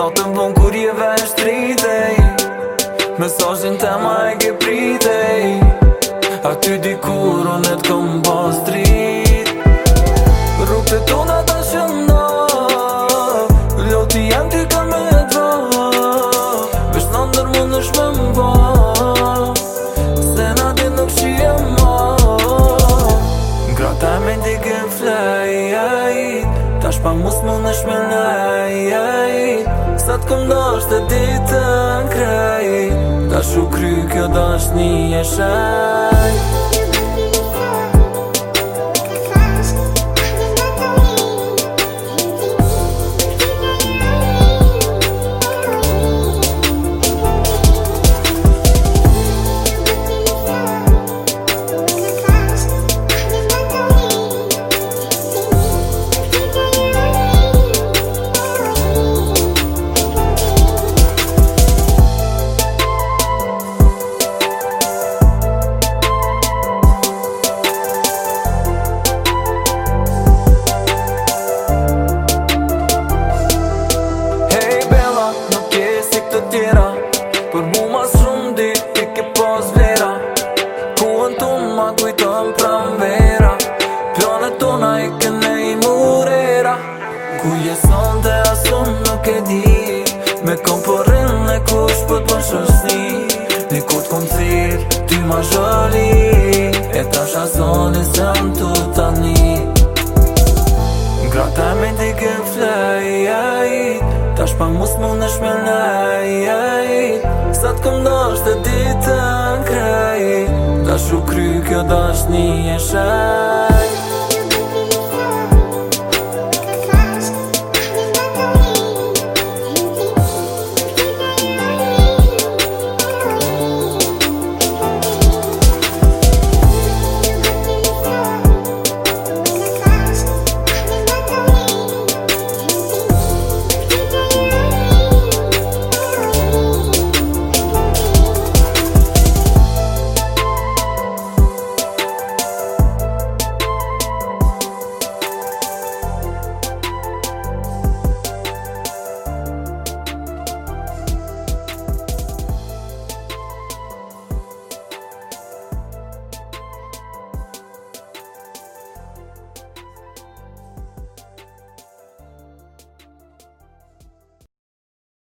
Në të më vonë kur je vesh të rritej Mesajin të ma e ke pritej A ty di kur unë të kom pas të rrit Rukë të tona të shënda Loti janë ty ka me të dha Vesh në ndër mund është me më ba Se në di nuk shi e ma Grata me di ke flejaj Tash pa mus më është me lejaj Në të këmdo është e ditë në krej Në shukry kjo dështë një shaj Ku jeson dhe asun nuk e di Me kom porin dhe kush për po për shërsni Dikur t'kom po thirë ty ma zhëri E ta shazoni se më të tani Gra me di këm flej Ta shpa mus më në shmelej Sa t'kom dosh të ditë në krej Ta shukry kjo dashni e shaj